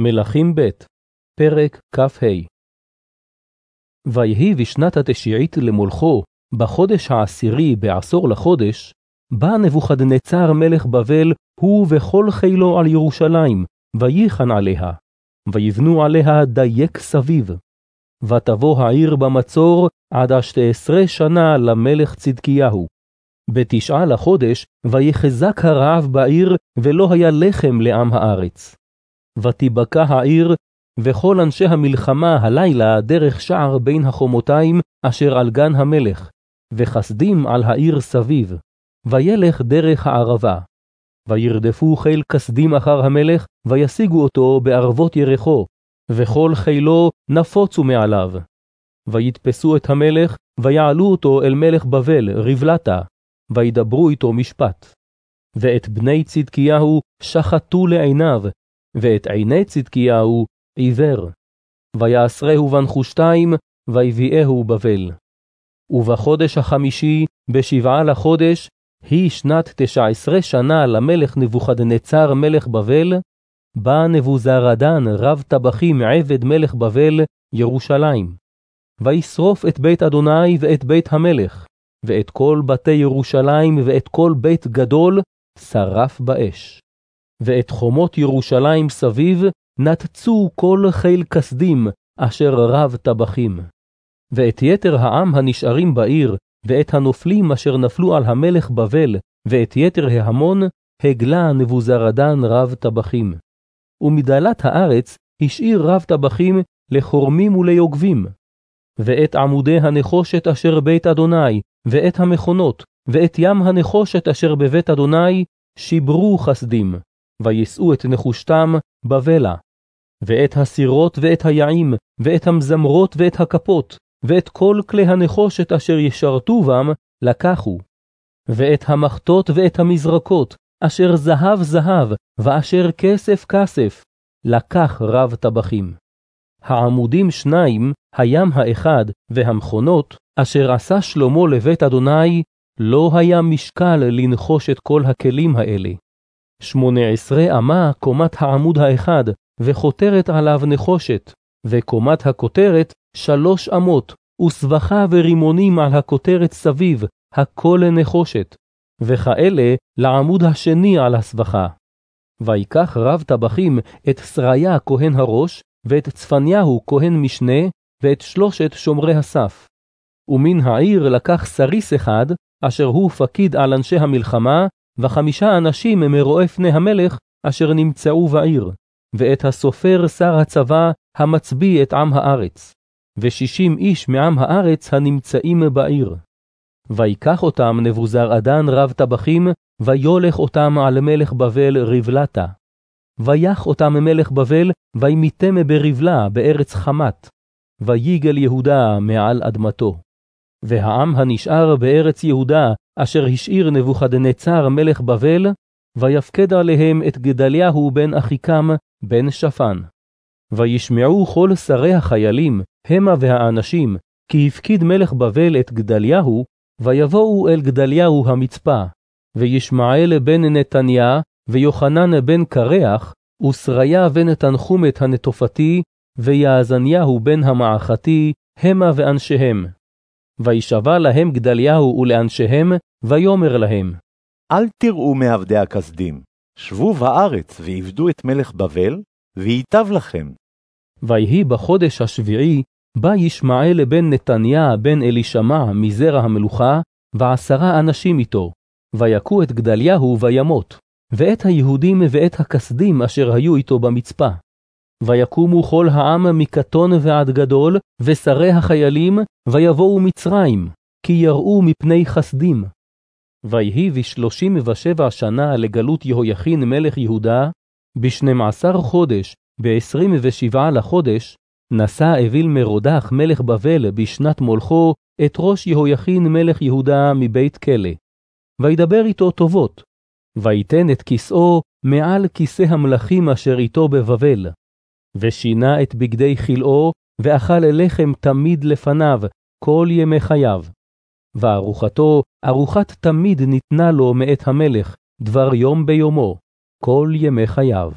מלכים ב', פרק כ"ה ויהי בשנת התשיעית למולכו, בחודש העשירי בעשור לחודש, בא נבוכדנצר מלך בבל, הוא וכל חילו על ירושלים, וייחן עליה, ויבנו עליה דייק סביב. ותבוא העיר במצור עד השתי עשרה שנה למלך צדקיהו. בתשעה לחודש, ויחזק הרעב בעיר, ולא היה לחם לעם הארץ. ותיבקע העיר, וכל אנשי המלחמה הלילה דרך שער בין החומותיים אשר על גן המלך, וחסדים על העיר סביב, וילך דרך הערבה. וירדפו חיל כסדים אחר המלך, וישיגו אותו בערבות ירחו, וכל חילו נפוצו מעליו. ויתפסו את המלך, ויעלו אותו אל מלך בבל, רבלתה, וידברו איתו משפט. ואת בני צדקיהו שחטו לעיניו, ואת עיני צדקיהו עיוור. ויעשרהו בנחושתיים, ויביאהו בבל. ובחודש החמישי, בשבעה לחודש, היא שנת תשע עשרה שנה למלך נבוכדנצר מלך בבל, בא נבוזרדן רב טבחים עבד מלך בבל, ירושלים. וישרוף את בית אדוני ואת בית המלך, ואת כל בתי ירושלים ואת כל בית גדול, שרף באש. ואת חומות ירושלים סביב נתצו כל חיל כסדים, אשר רב טבחים. ואת יתר העם הנשארים בעיר, ואת הנופלים אשר נפלו על המלך בבל, ואת יתר ההמון, הגלה נבוזרדן רב טבחים. ומדלת הארץ השאיר רב טבחים לחורמים וליוגבים. ואת עמודי הנחושת אשר בית אדוני, ואת המכונות, ואת ים הנחושת אשר בבית אדוני, שיברו חסדים. וישאו את נחושתם בבלה, ואת הסירות ואת היעים, ואת המזמרות ואת הכפות, ואת כל כלי הנחושת אשר ישרתו בם, לקחו. ואת המחטות ואת המזרקות, אשר זהב זהב, ואשר כסף כסף, לקח רב טבחים. העמודים שניים, הים האחד, והמכונות, אשר עשה שלמה לבית אדוני, לא היה משקל לנחוש את כל הכלים האלה. שמונה עשרה אמה קומת העמוד האחד, וחותרת עליו נחושת, וקומת הכותרת שלוש אמות, וסבכה ורימונים על הכותרת סביב, הכל נחושת, וכאלה לעמוד השני על הסבכה. ויקח רב טבחים את שריה כהן הראש, ואת צפניהו כהן משנה, ואת שלושת שומרי הסף. ומן העיר לקח סריס אחד, אשר הוא פקיד על אנשי המלחמה, וחמישה אנשים מרואי פני המלך, אשר נמצאו בעיר, ואת הסופר שר הצבא, המצביא את עם הארץ, ושישים איש מעם הארץ הנמצאים בעיר. ויקח אותם נבוזרעדן רב טבחים, ויולך אותם על מלך בבל רבלתה. ויח אותם מלך בבל, וימיתם ברבלה בארץ חמת, ויגל יהודה מעל אדמתו. והעם הנשאר בארץ יהודה, אשר השאיר נבוכדנצר מלך בבל, ויפקד עליהם את גדליהו בן אחיקם, בן שפן. וישמעו כל שרי החיילים, המה והאנשים, כי הפקיד מלך בבל את גדליהו, ויבואו אל גדליהו המצפה, וישמעאל בן נתניה, ויוחנן בן קרח, ושריה בן תנחומת הנטופתי, ויעזניהו בן המעכתי, המה ואנשיהם. וישבע להם גדליהו ולאנשיהם, ויאמר להם, אל תראו מעבדי הכסדים, שבו בארץ ועבדו את מלך בבל, וייטב לכם. ויהי בחודש השביעי, בא ישמעאל בן נתניה בן אלישמע מזרע המלוכה, ועשרה אנשים איתו, ויכו את גדליהו וימות, ואת היהודים ואת הכסדים אשר היו איתו במצפה. ויקומו כל העם מקטון ועד גדול, ושרי החיילים, ויבואו מצרים, כי יראו מפני חסדים. ויהי בשלושים ושבע שנה לגלות יהויכין מלך יהודה, בשנים עשר חודש, בעשרים ושבעה לחודש, נשא אוויל מרודח מלך בבל בשנת מולכו את ראש יהויכין מלך יהודה מבית כלא. וידבר איתו טובות, ויתן את כסאו מעל כיסא המלכים אשר איתו בבבל. ושינה את בגדי חלאו, ואכל לחם תמיד לפניו, כל ימי חייו. וארוחתו, ארוחת תמיד ניתנה לו מאת המלך, דבר יום ביומו, כל ימי חייו.